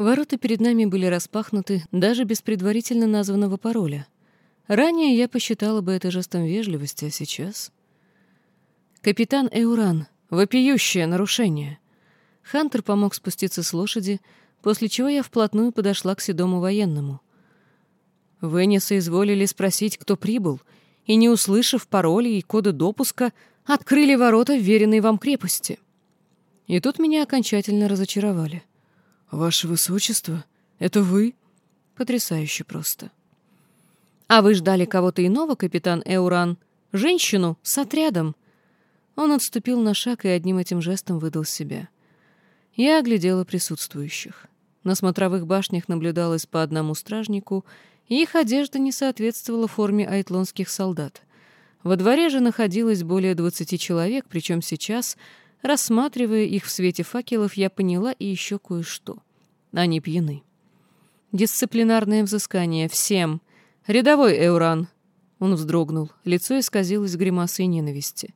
Ворота перед нами были распахнуты даже без предварительно названного пароля. Ранее я посчитала бы это жестом вежливости, а сейчас... «Капитан Эуран, вопиющее нарушение!» Хантер помог спуститься с лошади, после чего я вплотную подошла к седому военному. «Вы не соизволили спросить, кто прибыл, и, не услышав пароля и кода допуска, открыли ворота вверенной вам крепости». И тут меня окончательно разочаровали. «Ваше Высочество, это вы?» Потрясающе просто. «А вы ждали кого-то иного, капитан Эуран? Женщину с отрядом?» Он отступил на шаг и одним этим жестом выдал себя. Я оглядела присутствующих. На смотровых башнях наблюдалось по одному стражнику, и их одежда не соответствовала форме айтлонских солдат. Во дворе же находилось более двадцати человек, причем сейчас Рассматривая их в свете факелов, я поняла и еще кое-что. Они пьяны. Дисциплинарное взыскание всем. Рядовой Эуран. Он вздрогнул. Лицо исказилось гримасой ненависти.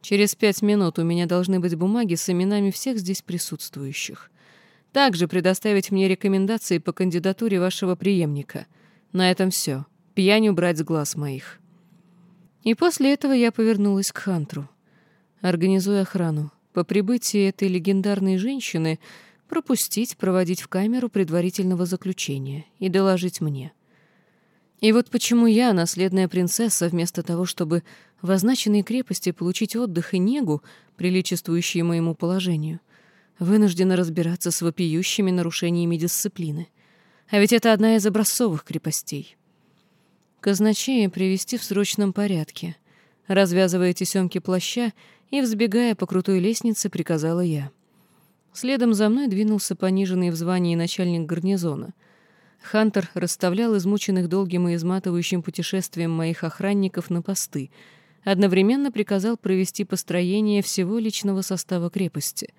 Через пять минут у меня должны быть бумаги с именами всех здесь присутствующих. Также предоставить мне рекомендации по кандидатуре вашего преемника. На этом все. Пьянь убрать с глаз моих. И после этого я повернулась к Хантру. Организуй охрану. По прибытии этой легендарной женщины пропустить, проводить в камеру предварительного заключения и доложить мне. И вот почему я, наследная принцесса, вместо того, чтобы в означенной крепости получить отдых и негу, приличествующие моему положению, вынуждена разбираться с вопиющими нарушениями дисциплины. А ведь это одна из образцовых крепостей. Казначея привести в срочном порядке. Развязывая тесемки плаща и, взбегая по крутой лестнице, приказала я. Следом за мной двинулся пониженный в звании начальник гарнизона. Хантер расставлял измученных долгим и изматывающим путешествием моих охранников на посты, одновременно приказал провести построение всего личного состава крепости.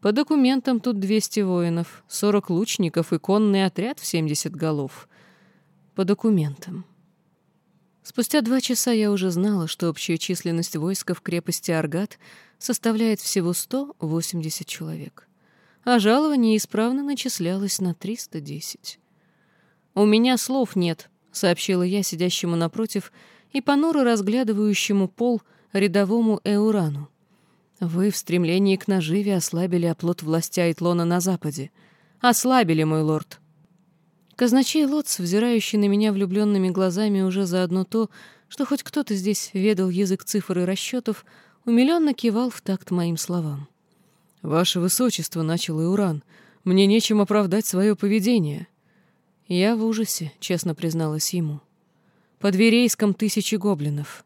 По документам тут 200 воинов, 40 лучников и конный отряд в 70 голов. По документам. Спустя два часа я уже знала, что общая численность войска в крепости Аргат составляет всего 180 человек, а жалование исправно начислялось на 310. «У меня слов нет», — сообщила я сидящему напротив и понуро разглядывающему пол рядовому Эурану. «Вы в стремлении к наживе ослабили оплот власти Айтлона на Западе. Ослабили, мой лорд. Казначей Лотс, взирающий на меня влюбленными глазами уже заодно то, что хоть кто-то здесь ведал язык цифр и расчетов, умиленно кивал в такт моим словам. «Ваше Высочество», — начал Иуран, — «мне нечем оправдать свое поведение». Я в ужасе, честно призналась ему. «Под Верейском тысячи гоблинов».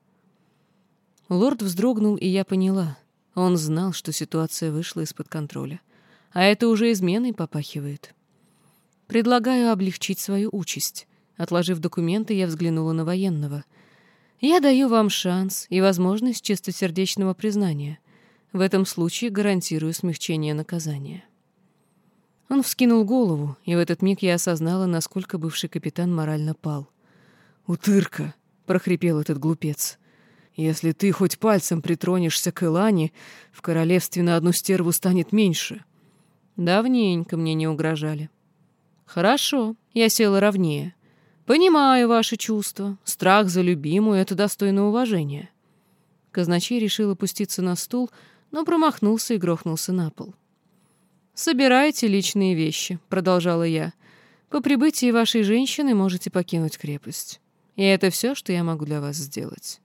Лорд вздрогнул, и я поняла. Он знал, что ситуация вышла из-под контроля. А это уже изменой попахивает. Предлагаю облегчить свою участь. Отложив документы, я взглянула на военного. Я даю вам шанс и возможность чистосердечного признания. В этом случае гарантирую смягчение наказания. Он вскинул голову, и в этот миг я осознала, насколько бывший капитан морально пал. «Утырка!» — прохрипел этот глупец. «Если ты хоть пальцем притронешься к Элане, в королевстве на одну стерву станет меньше». Давненько мне не угрожали. «Хорошо», — я села ровнее. «Понимаю ваши чувства. Страх за любимую — это достойно уважения». Казначей решил опуститься на стул, но промахнулся и грохнулся на пол. «Собирайте личные вещи», — продолжала я. «По прибытии вашей женщины можете покинуть крепость. И это все, что я могу для вас сделать».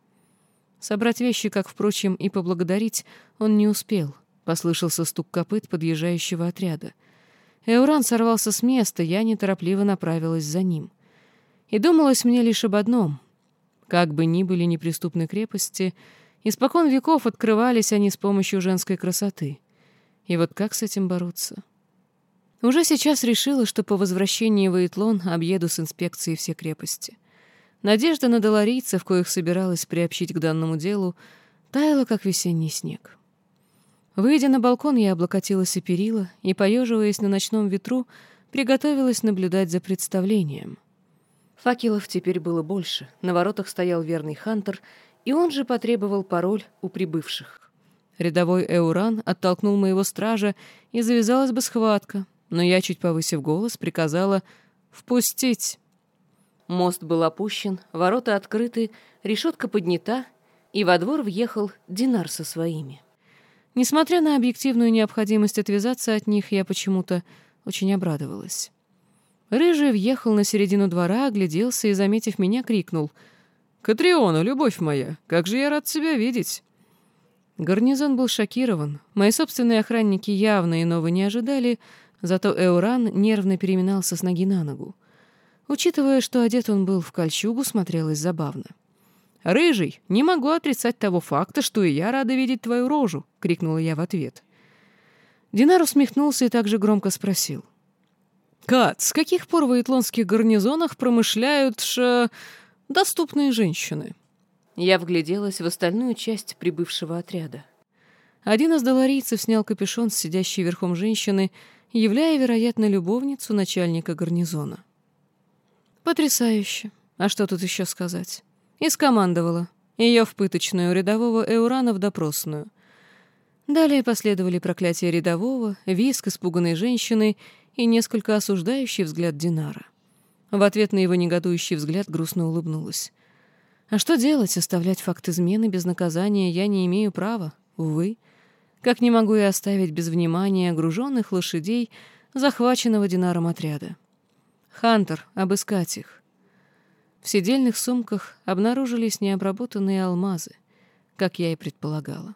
Собрать вещи, как, впрочем, и поблагодарить, он не успел. Послышался стук копыт подъезжающего отряда — Эуран сорвался с места, я неторопливо направилась за ним. И думалось мне лишь об одном. Как бы ни были неприступны крепости, испокон веков открывались они с помощью женской красоты. И вот как с этим бороться? Уже сейчас решила, что по возвращении в Эйтлон объеду с инспекцией все крепости. Надежда на доларийцев, коих собиралась приобщить к данному делу, таяла, как весенний снег. Выйдя на балкон, я облокотилась о перила и, поеживаясь на ночном ветру, приготовилась наблюдать за представлением. Факелов теперь было больше, на воротах стоял верный Хантер, и он же потребовал пароль у прибывших. Рядовой Эуран оттолкнул моего стража, и завязалась бы схватка, но я, чуть повысив голос, приказала «впустить». Мост был опущен, ворота открыты, решетка поднята, и во двор въехал Динар со своими. Несмотря на объективную необходимость отвязаться от них, я почему-то очень обрадовалась. Рыжий въехал на середину двора, огляделся и, заметив меня, крикнул «Катриона, любовь моя, как же я рад тебя видеть!» Гарнизон был шокирован. Мои собственные охранники явно иного не ожидали, зато Эуран нервно переминался с ноги на ногу. Учитывая, что одет он был в кольчугу, смотрелось забавно. «Рыжий, не могу отрицать того факта, что и я рада видеть твою рожу!» — крикнула я в ответ. Динар усмехнулся и также громко спросил. «Кат, с каких пор в итлонских гарнизонах промышляют ш... доступные женщины?» Я вгляделась в остальную часть прибывшего отряда. Один из доларийцев снял капюшон с сидящей верхом женщины, являя, вероятно, любовницу начальника гарнизона. Потрясающе. А что тут еще сказать? И скомандовала. Ее в пыточную рядового Эурана в допросную. Далее последовали проклятия рядового, виск испуганной женщины и несколько осуждающий взгляд Динара. В ответ на его негодующий взгляд грустно улыбнулась. А что делать? Оставлять факт измены без наказания я не имею права, увы. Как не могу я оставить без внимания огруженных лошадей, захваченного Динаром отряда. Хантер, обыскать их. В сидельных сумках обнаружились необработанные алмазы, как я и предполагала.